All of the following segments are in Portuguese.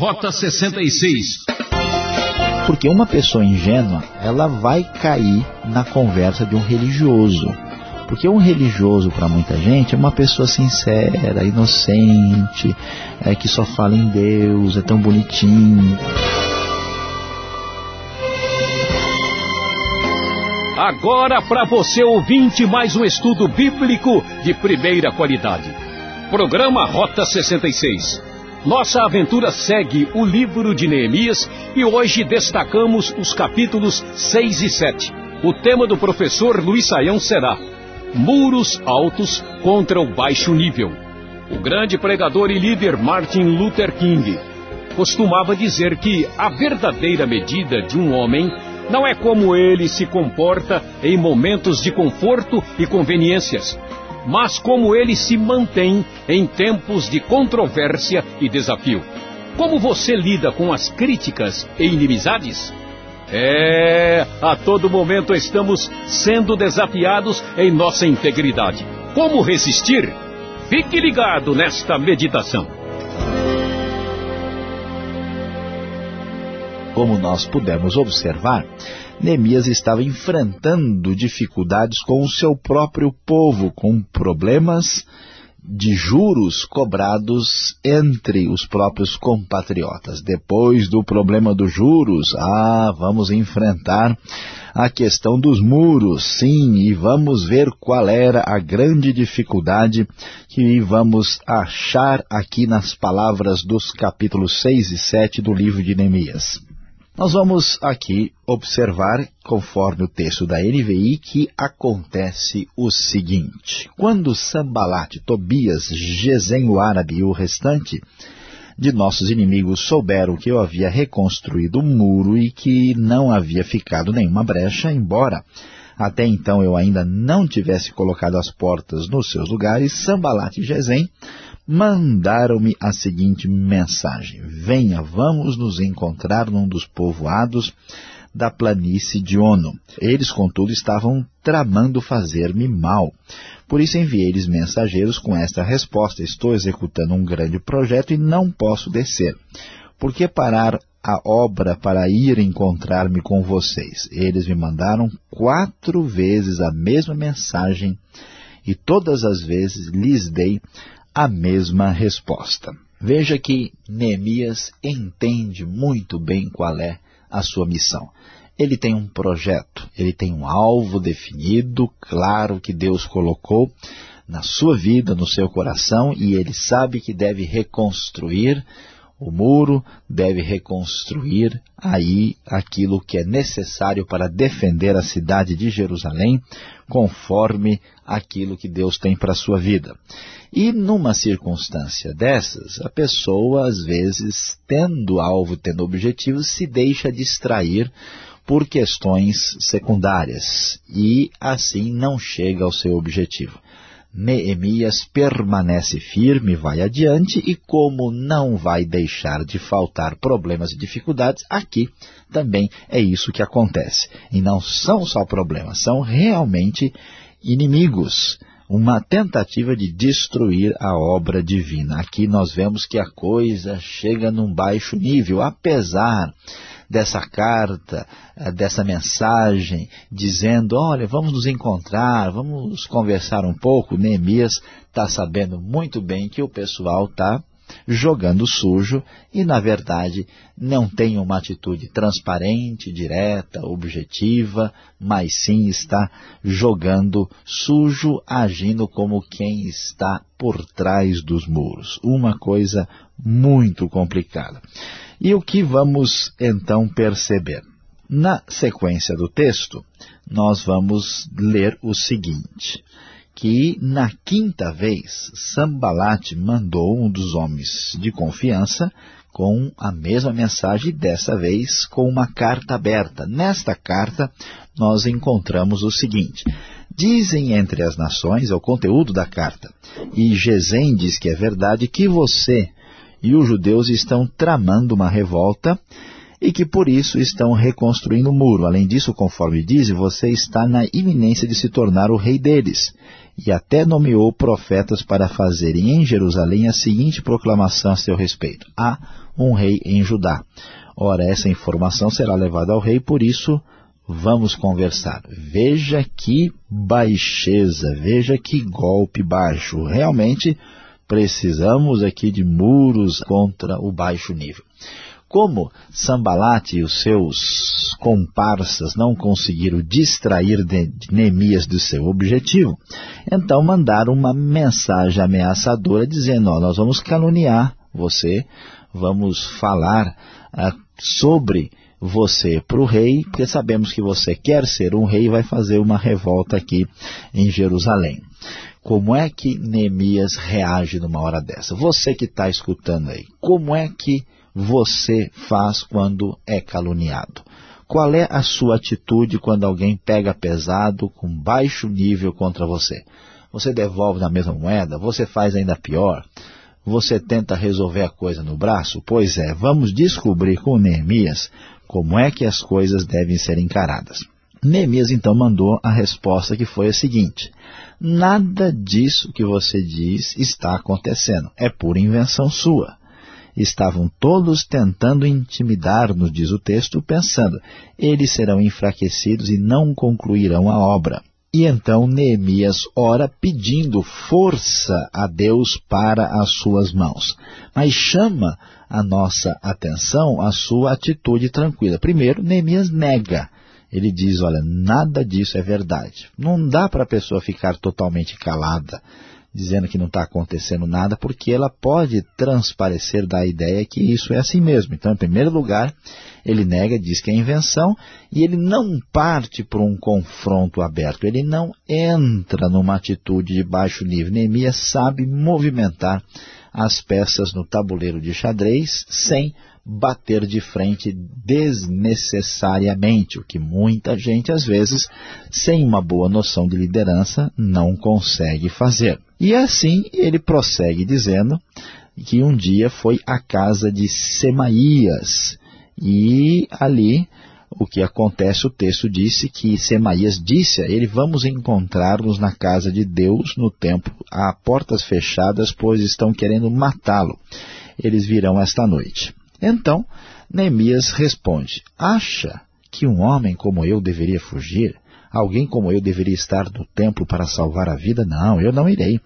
Rota 66. Porque uma pessoa ingênua, ela vai cair na conversa de um religioso. Porque um religioso, para muita gente, é uma pessoa sincera, inocente, é, que só fala em Deus, é tão bonitinho. Agora para você ouvinte mais um estudo bíblico de primeira qualidade. Programa Rota 66. Nossa aventura segue o livro de Neemias e hoje destacamos os capítulos 6 e 7. O tema do professor Luiz Saião será Muros Altos contra o Baixo Nível. O grande pregador e líder Martin Luther King costumava dizer que a verdadeira medida de um homem não é como ele se comporta em momentos de conforto e conveniências, mas como ele se mantém em tempos de controvérsia e desafio. Como você lida com as críticas e inimizades? É, a todo momento estamos sendo desafiados em nossa integridade. Como resistir? Fique ligado nesta meditação. Como nós pudemos observar, Neemias estava enfrentando dificuldades com o seu próprio povo, com problemas de juros cobrados entre os próprios compatriotas. Depois do problema dos juros, ah, vamos enfrentar a questão dos muros, sim, e vamos ver qual era a grande dificuldade que vamos achar aqui nas palavras dos capítulos 6 e 7 do livro de Neemias. Nós vamos aqui observar, conforme o texto da NVI, que acontece o seguinte. Quando Sambalat, Tobias, Gesem o árabe e o restante de nossos inimigos souberam que eu havia reconstruído o muro e que não havia ficado nenhuma brecha, embora até então eu ainda não tivesse colocado as portas nos seus lugares, Sambalat e Gesem mandaram-me a seguinte mensagem. Venha, vamos nos encontrar num dos povoados da planície de Ono. Eles, contudo, estavam tramando fazer-me mal. Por isso enviei-lhes mensageiros com esta resposta. Estou executando um grande projeto e não posso descer. Por que parar a obra para ir encontrar-me com vocês? Eles me mandaram quatro vezes a mesma mensagem e todas as vezes lhes dei a mesma resposta. Veja que Neemias entende muito bem qual é a sua missão. Ele tem um projeto, ele tem um alvo definido, claro que Deus colocou na sua vida, no seu coração, e ele sabe que deve reconstruir o muro, deve reconstruir aí aquilo que é necessário para defender a cidade de Jerusalém, conforme aquilo que Deus tem para a sua vida. E numa circunstância dessas, a pessoa, às vezes, tendo alvo, tendo objetivo, se deixa distrair por questões secundárias e assim não chega ao seu objetivo. Neemias permanece firme, vai adiante e como não vai deixar de faltar problemas e dificuldades, aqui também é isso que acontece. E não são só problemas, são realmente inimigos uma tentativa de destruir a obra divina. Aqui nós vemos que a coisa chega num baixo nível, apesar dessa carta, eh, dessa mensagem, dizendo, olha, vamos nos encontrar, vamos conversar um pouco. Neemias está sabendo muito bem que o pessoal está jogando sujo e, na verdade, não tem uma atitude transparente, direta, objetiva, mas sim está jogando sujo, agindo como quem está por trás dos muros. Uma coisa muito complicada. E o que vamos então perceber? Na sequência do texto, nós vamos ler o seguinte que na quinta vez Sambalat mandou um dos homens de confiança com a mesma mensagem, dessa vez com uma carta aberta. Nesta carta nós encontramos o seguinte, dizem entre as nações, é o conteúdo da carta, e Gesem diz que é verdade que você e os judeus estão tramando uma revolta e que por isso estão reconstruindo o muro. Além disso, conforme diz, você está na iminência de se tornar o rei deles. E até nomeou profetas para fazerem em Jerusalém a seguinte proclamação a seu respeito. Há um rei em Judá. Ora, essa informação será levada ao rei, por isso vamos conversar. Veja que baixeza, veja que golpe baixo. Realmente precisamos aqui de muros contra o baixo nível. Como Sambalate e os seus comparsas não conseguiram distrair Neemias do seu objetivo, então mandaram uma mensagem ameaçadora dizendo, ó, nós vamos caluniar você, vamos falar ah, sobre você para o rei, porque sabemos que você quer ser um rei e vai fazer uma revolta aqui em Jerusalém. Como é que Neemias reage numa hora dessa? Você que está escutando aí, como é que você faz quando é caluniado? Qual é a sua atitude quando alguém pega pesado, com baixo nível contra você? Você devolve na mesma moeda? Você faz ainda pior? Você tenta resolver a coisa no braço? Pois é, vamos descobrir com Neemias como é que as coisas devem ser encaradas. Neemias então mandou a resposta que foi a seguinte, nada disso que você diz está acontecendo, é pura invenção sua estavam todos tentando intimidar-nos, diz o texto, pensando, eles serão enfraquecidos e não concluirão a obra. E então Neemias ora pedindo força a Deus para as suas mãos. Mas chama a nossa atenção a sua atitude tranquila. Primeiro, Neemias nega. Ele diz, olha, nada disso é verdade. Não dá para a pessoa ficar totalmente calada dizendo que não está acontecendo nada, porque ela pode transparecer da ideia que isso é assim mesmo. Então, em primeiro lugar, ele nega, diz que é invenção, e ele não parte para um confronto aberto, ele não entra numa atitude de baixo nível. Neemias sabe movimentar as peças no tabuleiro de xadrez sem bater de frente desnecessariamente, o que muita gente, às vezes, sem uma boa noção de liderança, não consegue fazer. E assim ele prossegue dizendo que um dia foi à casa de Semaías, e ali o que acontece, o texto disse que Semaías disse a ele, vamos encontrar-nos na casa de Deus no templo, a portas fechadas, pois estão querendo matá-lo. Eles virão esta noite. Então, Neemias responde, acha que um homem como eu deveria fugir? Alguém como eu deveria estar no templo para salvar a vida? Não, eu não irei.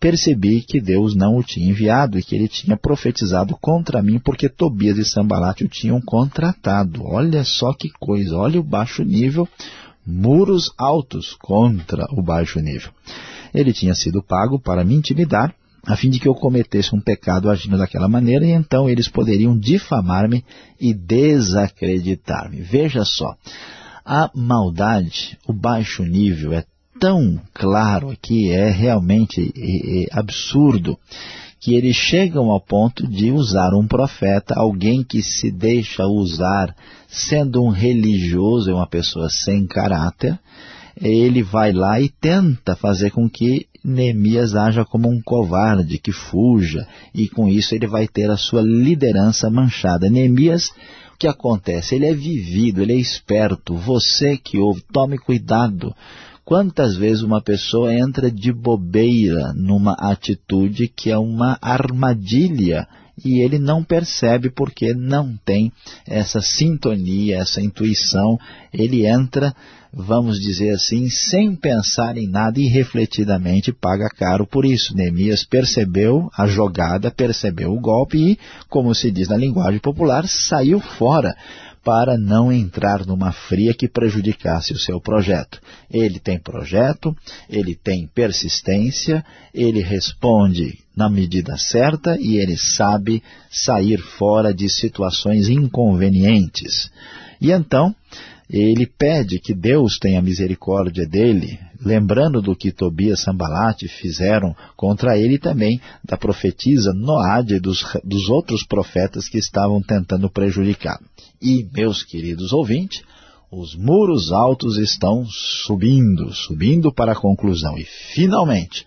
Percebi que Deus não o tinha enviado e que ele tinha profetizado contra mim porque Tobias e Sambalat o tinham contratado. Olha só que coisa, olha o baixo nível, muros altos contra o baixo nível. Ele tinha sido pago para me intimidar a fim de que eu cometesse um pecado agindo daquela maneira, e então eles poderiam difamar-me e desacreditar-me. Veja só, a maldade, o baixo nível é tão claro aqui, é realmente é, é absurdo, que eles chegam ao ponto de usar um profeta, alguém que se deixa usar, sendo um religioso, é uma pessoa sem caráter, ele vai lá e tenta fazer com que Neemias haja como um covarde, que fuja, e com isso ele vai ter a sua liderança manchada. Neemias, o que acontece? Ele é vivido, ele é esperto. Você que ouve, tome cuidado. Quantas vezes uma pessoa entra de bobeira numa atitude que é uma armadilha e ele não percebe porque não tem essa sintonia, essa intuição. Ele entra vamos dizer assim, sem pensar em nada e refletidamente paga caro por isso. Neemias percebeu a jogada, percebeu o golpe e, como se diz na linguagem popular, saiu fora para não entrar numa fria que prejudicasse o seu projeto. Ele tem projeto, ele tem persistência, ele responde na medida certa e ele sabe sair fora de situações inconvenientes. E então, ele pede que Deus tenha misericórdia dele, lembrando do que Tobias e Sambalate fizeram contra ele e também da profetisa Noade e dos, dos outros profetas que estavam tentando prejudicar. E, meus queridos ouvintes, os muros altos estão subindo, subindo para a conclusão. E, finalmente,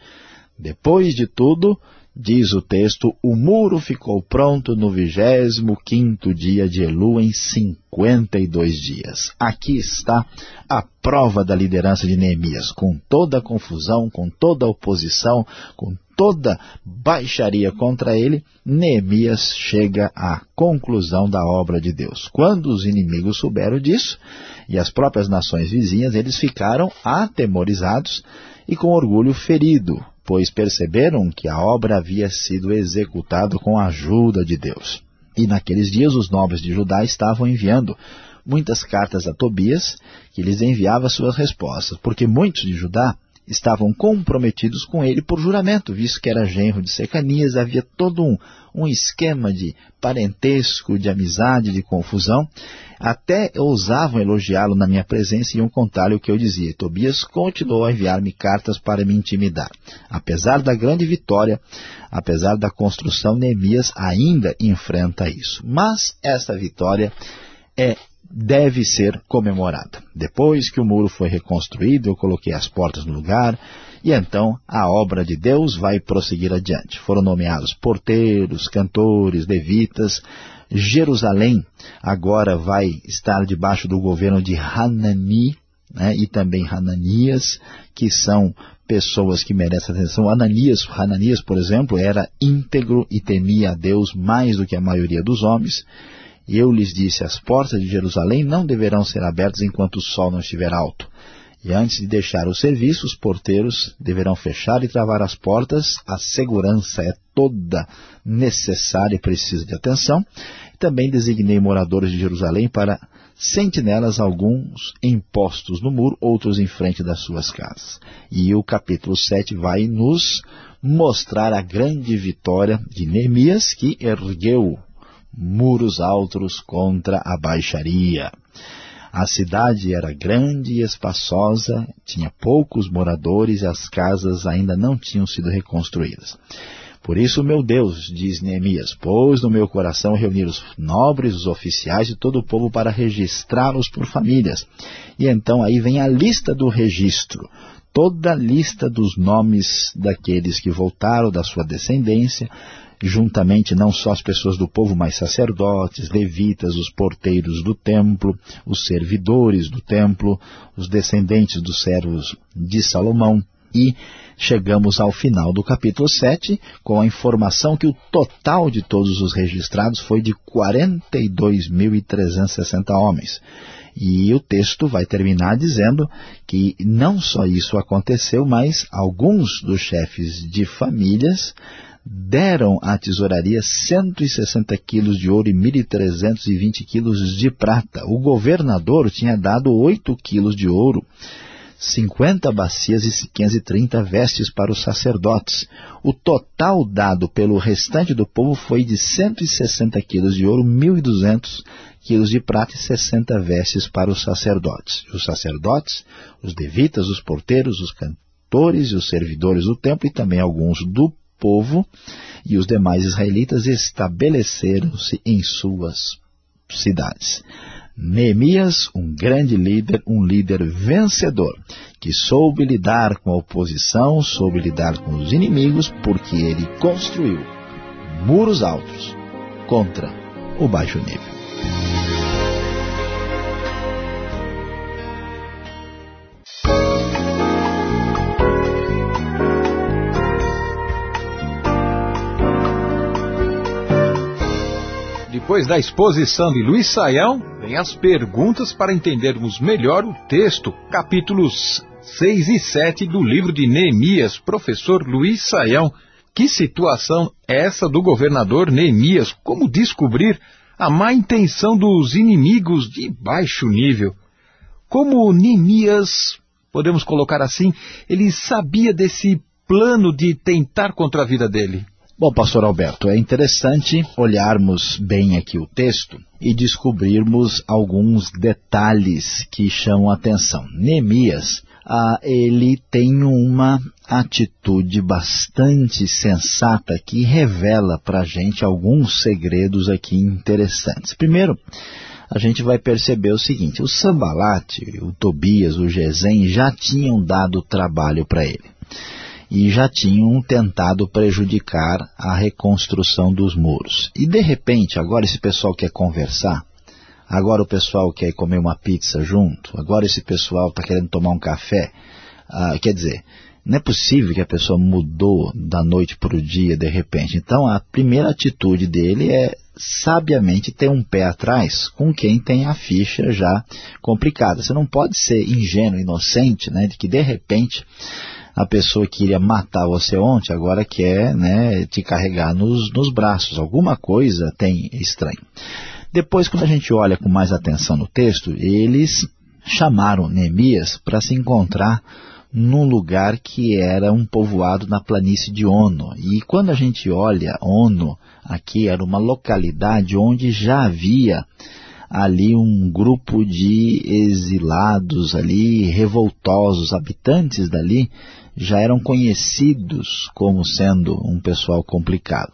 depois de tudo, diz o texto, o muro ficou pronto no vigésimo quinto dia de Elu em 52 dias. Aqui está a prova da liderança de Neemias, com toda a confusão, com toda a oposição, com toda baixaria contra ele, Neemias chega à conclusão da obra de Deus. Quando os inimigos souberam disso, e as próprias nações vizinhas, eles ficaram atemorizados e com orgulho ferido, pois perceberam que a obra havia sido executada com a ajuda de Deus. E naqueles dias os nobres de Judá estavam enviando muitas cartas a Tobias, que lhes enviava suas respostas, porque muitos de Judá estavam comprometidos com ele por juramento, visto que era genro de Secanias, havia todo um, um esquema de parentesco, de amizade, de confusão. Até ousavam elogiá-lo na minha presença e iam contar-lhe o que eu dizia. Tobias continuou a enviar-me cartas para me intimidar. Apesar da grande vitória, apesar da construção, Neemias ainda enfrenta isso. Mas esta vitória é deve ser comemorada. Depois que o muro foi reconstruído, eu coloquei as portas no lugar, e então a obra de Deus vai prosseguir adiante. Foram nomeados porteiros, cantores, levitas. Jerusalém agora vai estar debaixo do governo de Hanani, né, e também Hananias, que são pessoas que merecem atenção. Ananias, Hananias, por exemplo, era íntegro e temia a Deus mais do que a maioria dos homens. E eu lhes disse, as portas de Jerusalém não deverão ser abertas enquanto o sol não estiver alto. E antes de deixar o serviço, os porteiros deverão fechar e travar as portas. A segurança é toda necessária e precisa de atenção. Também designei moradores de Jerusalém para sentinelas, alguns impostos no muro, outros em frente das suas casas. E o capítulo 7 vai nos mostrar a grande vitória de Neemias, que ergueu muros altos contra a baixaria. A cidade era grande e espaçosa, tinha poucos moradores e as casas ainda não tinham sido reconstruídas. Por isso, meu Deus, diz Neemias, pôs no meu coração reunir os nobres, os oficiais e todo o povo para registrá-los por famílias. E então aí vem a lista do registro, toda a lista dos nomes daqueles que voltaram da sua descendência, juntamente não só as pessoas do povo, mas sacerdotes, levitas, os porteiros do templo, os servidores do templo, os descendentes dos servos de Salomão e chegamos ao final do capítulo 7 com a informação que o total de todos os registrados foi de 42.360 homens. E o texto vai terminar dizendo que não só isso aconteceu, mas alguns dos chefes de famílias deram à tesouraria 160 quilos de ouro e 1.320 quilos de prata. O governador tinha dado 8 quilos de ouro, 50 bacias e 530 vestes para os sacerdotes. O total dado pelo restante do povo foi de 160 quilos de ouro, 1.200 quilos de prata e 60 vestes para os sacerdotes. Os sacerdotes, os devitas, os porteiros, os cantores e os servidores do templo e também alguns do povo e os demais israelitas estabeleceram-se em suas cidades. Neemias, um grande líder, um líder vencedor, que soube lidar com a oposição, soube lidar com os inimigos, porque ele construiu muros altos contra o baixo nível. Depois da exposição de Luiz Saião, vem as perguntas para entendermos melhor o texto, capítulos 6 e 7 do livro de Neemias, professor Luiz Saião. Que situação é essa do governador Neemias? Como descobrir a má intenção dos inimigos de baixo nível? Como Neemias, podemos colocar assim, ele sabia desse plano de tentar contra a vida dele? Bom, pastor Alberto, é interessante olharmos bem aqui o texto e descobrirmos alguns detalhes que chamam a atenção. Neemias, ah, ele tem uma atitude bastante sensata que revela para a gente alguns segredos aqui interessantes. Primeiro, a gente vai perceber o seguinte, o Sambalate, o Tobias, o Gesem já tinham dado trabalho para ele. E já tinham tentado prejudicar a reconstrução dos muros. E de repente, agora esse pessoal quer conversar, agora o pessoal quer comer uma pizza junto, agora esse pessoal está querendo tomar um café. Ah, quer dizer, não é possível que a pessoa mudou da noite para o dia de repente. Então a primeira atitude dele é sabiamente ter um pé atrás com quem tem a ficha já complicada. Você não pode ser ingênuo, inocente, né, de que de repente a pessoa que iria matar você ontem agora quer né, te carregar nos, nos braços. Alguma coisa tem estranho. Depois, quando a gente olha com mais atenção no texto, eles chamaram Neemias para se encontrar num lugar que era um povoado na planície de Ono. E quando a gente olha Ono, aqui era uma localidade onde já havia ali um grupo de exilados ali, revoltosos, habitantes dali, já eram conhecidos como sendo um pessoal complicado.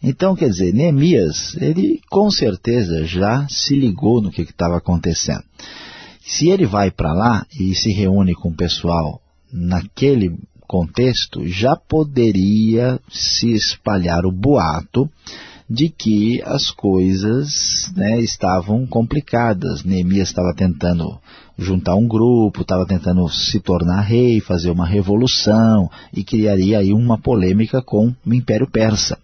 Então, quer dizer, Neemias, ele com certeza já se ligou no que estava acontecendo. Se ele vai para lá e se reúne com o pessoal naquele contexto, já poderia se espalhar o boato de que as coisas né, estavam complicadas. Neemias estava tentando juntar um grupo, estava tentando se tornar rei, fazer uma revolução e criaria aí uma polêmica com o Império Persa.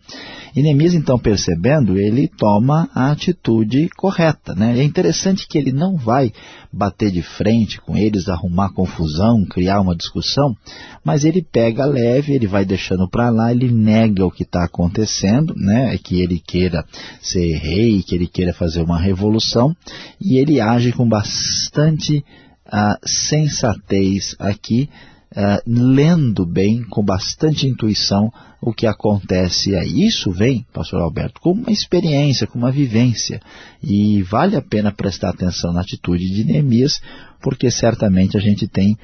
Neemias, então, percebendo, ele toma a atitude correta. Né? É interessante que ele não vai bater de frente com eles, arrumar confusão, criar uma discussão, mas ele pega leve, ele vai deixando para lá, ele nega o que está acontecendo, né? que ele queira ser rei, que ele queira fazer uma revolução, e ele age com bastante uh, sensatez aqui, uh, lendo bem, com bastante intuição, o que acontece aí. Isso vem, pastor Alberto, com uma experiência, com uma vivência. E vale a pena prestar atenção na atitude de Neemias, porque certamente a gente tem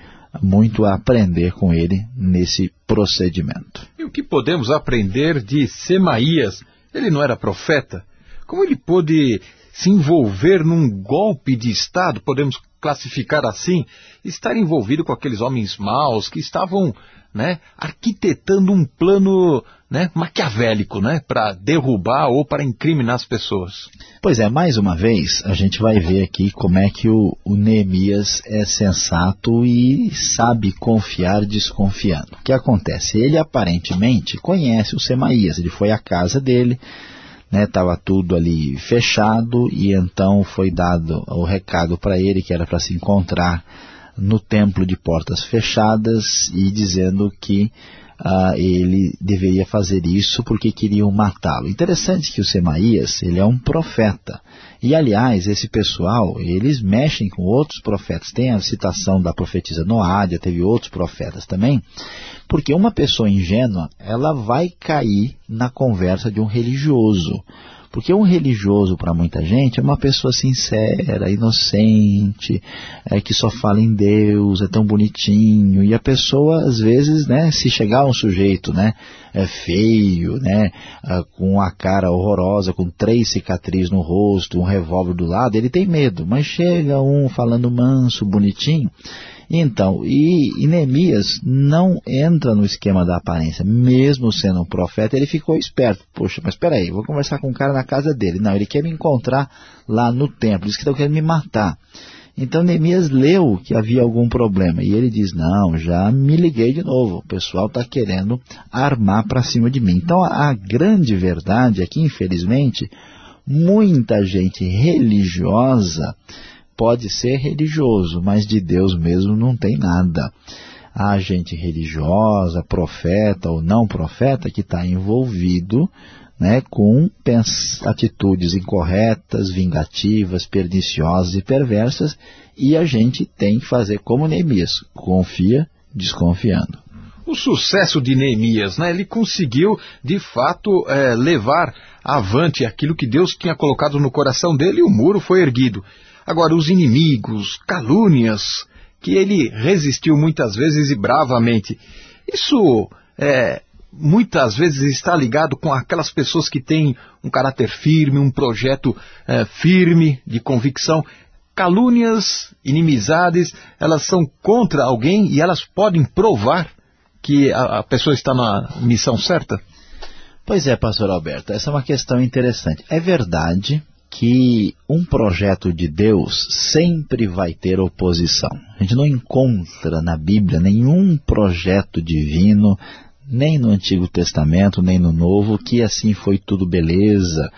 muito a aprender com ele nesse procedimento. E o que podemos aprender de Semaías? Ele não era profeta? Como ele pôde se envolver num golpe de Estado, podemos classificar assim, estar envolvido com aqueles homens maus que estavam né, arquitetando um plano né, maquiavélico né, para derrubar ou para incriminar as pessoas. Pois é, mais uma vez a gente vai ver aqui como é que o, o Neemias é sensato e sabe confiar desconfiando. O que acontece? Ele aparentemente conhece o Semaías, ele foi à casa dele, estava né, tudo ali fechado e então foi dado o recado para ele que era para se encontrar no templo de portas fechadas e dizendo que ah, ele deveria fazer isso porque queriam matá-lo. Interessante que o Semaías, ele é um profeta. E, aliás, esse pessoal, eles mexem com outros profetas. Tem a citação da profetisa Noádia, teve outros profetas também. Porque uma pessoa ingênua, ela vai cair na conversa de um religioso. Porque um religioso, para muita gente, é uma pessoa sincera, inocente, é, que só fala em Deus, é tão bonitinho. E a pessoa, às vezes, né, se chegar um sujeito né, é feio, né, é, com a cara horrorosa, com três cicatrizes no rosto, um revólver do lado, ele tem medo. Mas chega um falando manso, bonitinho, então, e, e Neemias não entra no esquema da aparência, mesmo sendo um profeta, ele ficou esperto. Poxa, mas espera aí, vou conversar com um cara na casa dele. Não, ele quer me encontrar lá no templo, diz que estão querendo me matar. Então Neemias leu que havia algum problema e ele diz, não, já me liguei de novo, o pessoal está querendo armar para cima de mim. Então a, a grande verdade é que, infelizmente, muita gente religiosa pode ser religioso, mas de Deus mesmo não tem nada. Há gente religiosa, profeta ou não profeta, que está envolvido né, com atitudes incorretas, vingativas, perniciosas e perversas, e a gente tem que fazer como Neemias, confia desconfiando. O sucesso de Neemias, né, ele conseguiu, de fato, é, levar avante aquilo que Deus tinha colocado no coração dele e o muro foi erguido. Agora, os inimigos, calúnias, que ele resistiu muitas vezes e bravamente, isso é, muitas vezes está ligado com aquelas pessoas que têm um caráter firme, um projeto é, firme de convicção. Calúnias, inimizades, elas são contra alguém e elas podem provar que a, a pessoa está na missão certa? Pois é, pastor Alberto, essa é uma questão interessante. É verdade que um projeto de Deus sempre vai ter oposição. A gente não encontra na Bíblia nenhum projeto divino, nem no Antigo Testamento, nem no Novo, que assim foi tudo beleza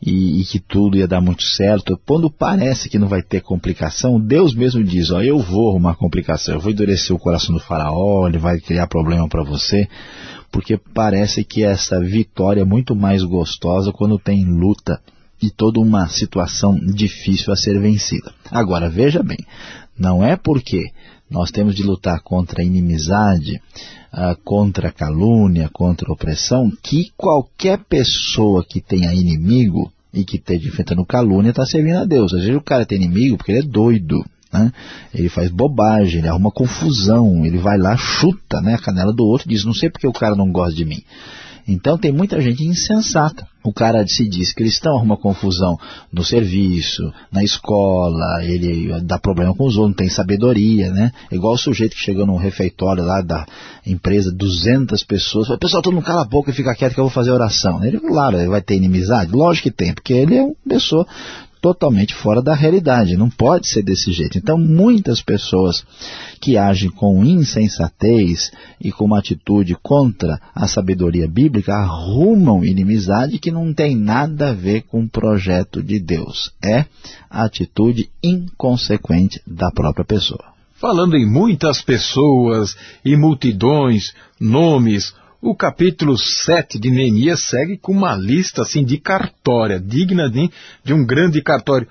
e, e, que tudo ia dar muito certo. Quando parece que não vai ter complicação, Deus mesmo diz, ó, eu vou arrumar complicação, eu vou endurecer o coração do faraó, ele vai criar problema para você, porque parece que essa vitória é muito mais gostosa quando tem luta e toda uma situação difícil a ser vencida. Agora, veja bem, não é porque nós temos de lutar contra a inimizade, uh, contra a calúnia, contra a opressão, que qualquer pessoa que tenha inimigo e que esteja enfrentando calúnia está servindo a Deus. Às vezes o cara tem inimigo porque ele é doido, né? ele faz bobagem, ele arruma confusão, ele vai lá, chuta né, a canela do outro e diz, não sei porque o cara não gosta de mim. Então tem muita gente insensata. O cara se diz cristão, arruma confusão no serviço, na escola, ele dá problema com os outros, não tem sabedoria, né? Igual o sujeito que chegou num refeitório lá da empresa, 200 pessoas, fala, pessoal, todo mundo cala a boca e fica quieto que eu vou fazer oração. Ele, claro, ele vai ter inimizade? Lógico que tem, porque ele é uma pessoa totalmente fora da realidade. Não pode ser desse jeito. Então, muitas pessoas que agem com insensatez e com uma atitude contra a sabedoria bíblica arrumam inimizade que não tem nada a ver com o projeto de Deus. É a atitude inconsequente da própria pessoa. Falando em muitas pessoas e multidões, nomes, o capítulo 7 de Neemias segue com uma lista assim de cartória, digna de, de um grande cartório.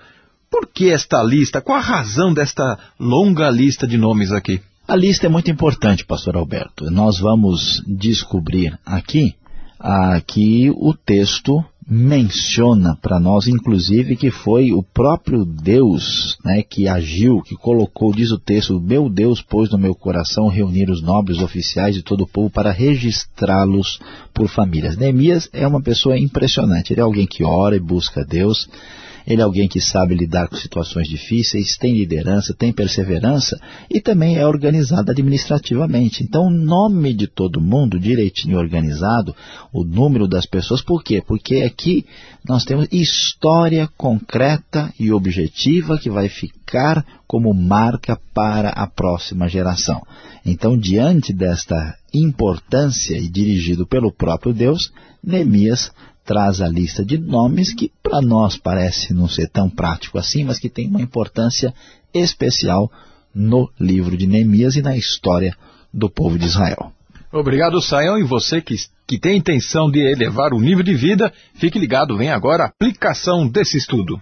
Por que esta lista? Qual a razão desta longa lista de nomes aqui? A lista é muito importante, pastor Alberto. Nós vamos descobrir aqui ah, que o texto menciona para nós, inclusive, que foi o próprio Deus né, que agiu, que colocou, diz o texto, meu Deus pôs no meu coração reunir os nobres oficiais de todo o povo para registrá-los por famílias. Neemias é uma pessoa impressionante, ele é alguém que ora e busca Deus, ele é alguém que sabe lidar com situações difíceis, tem liderança, tem perseverança e também é organizado administrativamente. Então, o nome de todo mundo, direitinho organizado, o número das pessoas, por quê? Porque aqui nós temos história concreta e objetiva que vai ficar como marca para a próxima geração. Então, diante desta importância e dirigido pelo próprio Deus, Neemias traz a lista de nomes que para nós parece não ser tão prático assim, mas que tem uma importância especial no livro de Neemias e na história do povo de Israel. Obrigado, Saião. E você que, que tem intenção de elevar o nível de vida, fique ligado, vem agora a aplicação desse estudo.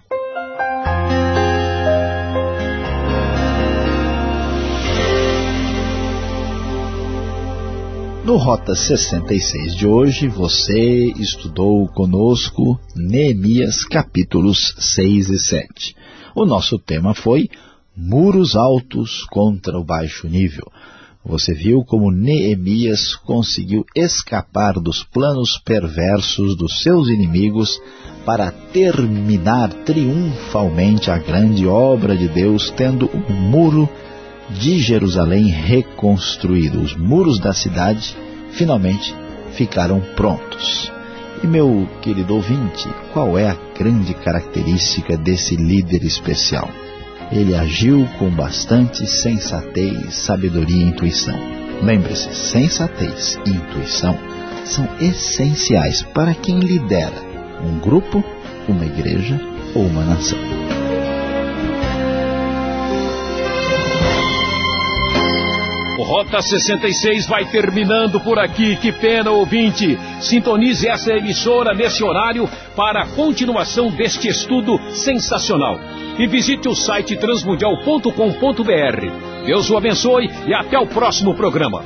No Rota 66 de hoje, você estudou conosco Neemias capítulos 6 e 7. O nosso tema foi Muros Altos contra o Baixo Nível. Você viu como Neemias conseguiu escapar dos planos perversos dos seus inimigos para terminar triunfalmente a grande obra de Deus, tendo um muro de Jerusalém reconstruído. Os muros da cidade finalmente ficaram prontos. E meu querido ouvinte, qual é a grande característica desse líder especial? Ele agiu com bastante sensatez, sabedoria e intuição. Lembre-se, sensatez e intuição são essenciais para quem lidera um grupo, uma igreja ou uma nação. Rota 66 vai terminando por aqui. Que pena, ouvinte. Sintonize essa emissora nesse horário para a continuação deste estudo sensacional. E visite o site transmundial.com.br. Deus o abençoe e até o próximo programa.